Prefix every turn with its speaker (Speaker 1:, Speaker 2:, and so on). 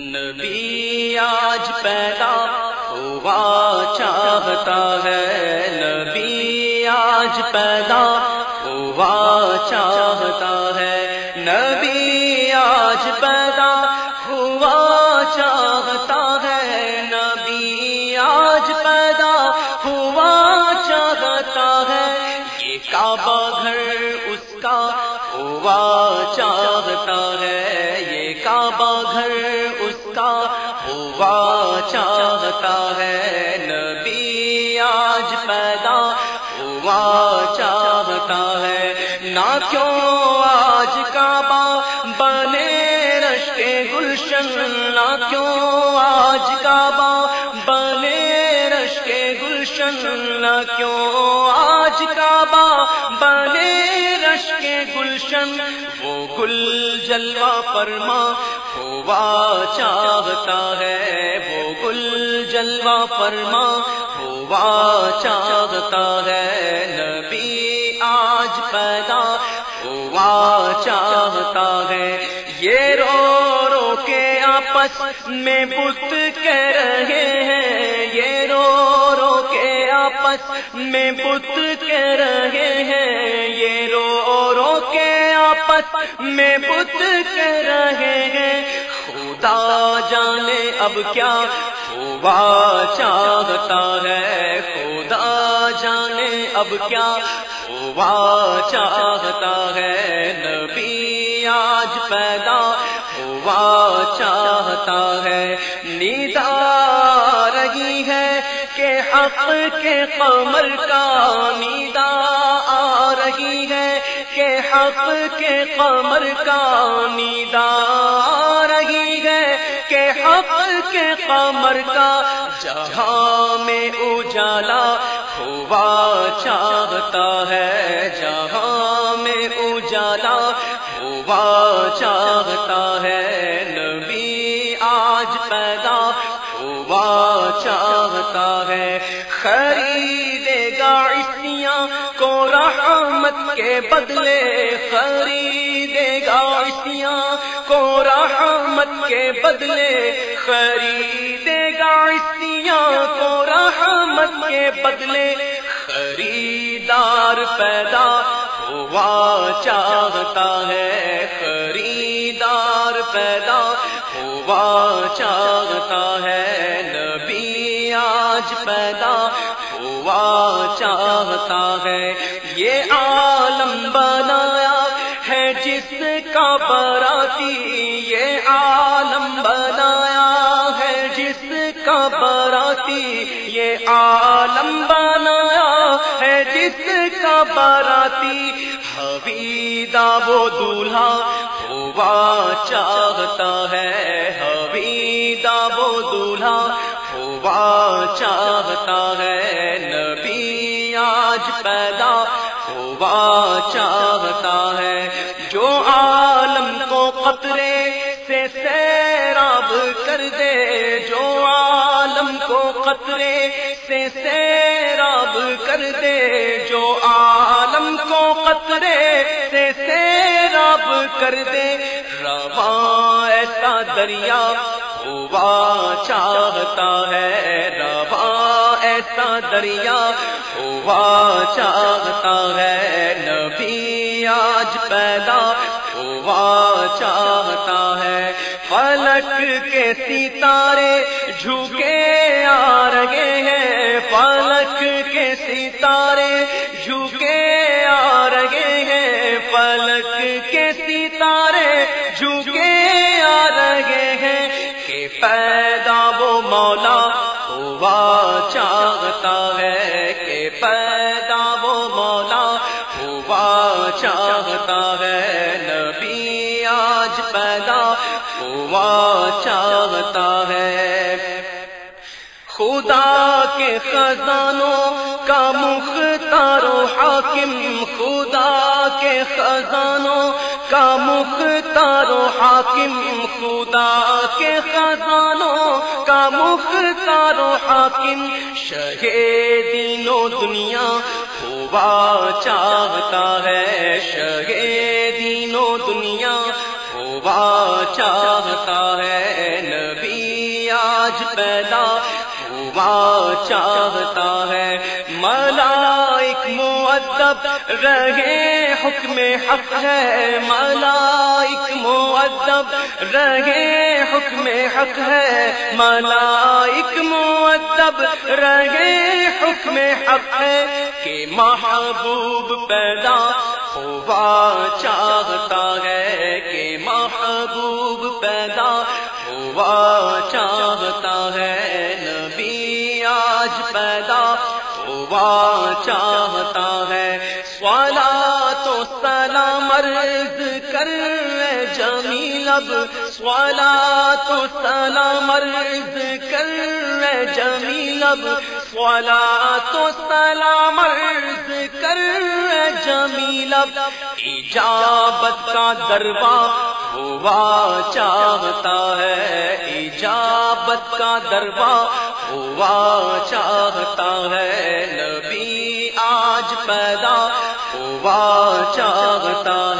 Speaker 1: نبی آج پیدا ہوا چاہتا ہے۔ نبی آج پیدا ہوا چاہتا ہے۔ نبی کعبہ گھر اس کا ہوا چاہتا ہے۔ یہ کعبہ گھر اس کا ہوا چاہتا ہے۔ نبی آج پیدا ہوا چاہتا ہے۔ نہ کیوں آج کعبہ بنے رش کے گلشن، نہ کیوں آج کعبہ بنے رش کے گلشن، نہ کیوں آج کعبہ بنے رش کے گلشن، وہ گل جلوہ فرما، ہوا چاہتا ہے، وہ گل جلوہ فرما، ہوا چاہتا ہے، نبی آج پیدا، ہوا چاہتا ہے۔ یہ رو رو کے آپس میں بت کہہ رہے ہیں، یہ رو رو کے آپس میں بت کہہ رہے میں بت کہہ رہے ہیں، خدا جانے اب کیا ہوا چاہتا ہے۔ خدا جانے اب کیا ہوا چاہتا ہے۔ نبی آج پیدا ہوا چاہتا ہے۔ نیدا رہی ہے کہ حق کے قمر کا نیدا آ رہی ہے۔ کہ حق کے قمر کا نیدا کے قمر کا جہاں میں اجالا ہوا چاہتا ہے، جہاں میں اجالا ہوا چاہتا ہے، نبی آج پیدا ہوا چاہتا ہے خریدے رحمت کے بدلے خریدے گا اسیاں کو رحمت کے بدلے خریدے گا کو رحمت کے بدلے خریدار پیدا ہوا چاہتا ہے خریدار پیدا ہوا چاہتا ہے آج پیدا ہوا چاہتا ہے۔ یہ عالم بنایا ہے جس کا براتی، یہ عالم بنایا ہے جس کا باراتی یہ عالم بنایا ہے جس کا باراتی حویدہ وہ دولہا ہوا چاہتا ہے حویدہ وہ دولہا ہوا چاہتا ہے نبی آج پیدا ہوا چاہتا ہے جو عالم کو قطرے سے سیراب کر دے، جو عالم کو قطرے سے سیراب کر دے، جو عالم کو قطرے سے سیراب کر دے۔ رواں ایسا دریا ہوا چاہتا ہے رواں ایسا دریا ہوا چاہتا ہے۔ نبی آج پیدا ہوا چاہتا ہے۔ فلک کے ستارے جھکے آ رہے ہیں۔ فلک کے ستارے جھکے آ رہے ہیں۔ فلک کے ستارے جھکے پیدا وہ مولا ہوا چاہتا ہے کہ پیدا وہ مولا ہوا چاہتا ہے نبی آج پیدا ہوا چاہتا ہے خدا کے خزانوں کا مختار و حاکم خدا کے خزانوں حاکم خدا کے خزانوں کا مختار و حاکم شہے دینوں دنیا ہوا چاہتا ہے۔ شہے دینوں دنیا ہوا چاہتا ہے۔ نبی آج پیدا ہوا چاہتا ہے۔ ملائک مدب رہے حکم حق ہے ملائک مدب رہے حکم حق ہے ملائک مدب رہے حکم حق ہے کہ محبوب پیدا ہوا چاہتا ہے، کہ محبوب پیدا ہوا چاہتا ہے، نبی آج پیدا ہوا چاہتا ہے سوالا تو سلام کر جمیل اب۔ سوالا تو سلام مرد کر جمیل اب۔ سوالا تو سلام مرد کر جمیل اب۔ ایجابت کا دربار ہوا چاہتا ہے، ایجابت کا دربا ہوا چاہتا ہے، نبی آج پیدا۔ ہوا چاہتا ہے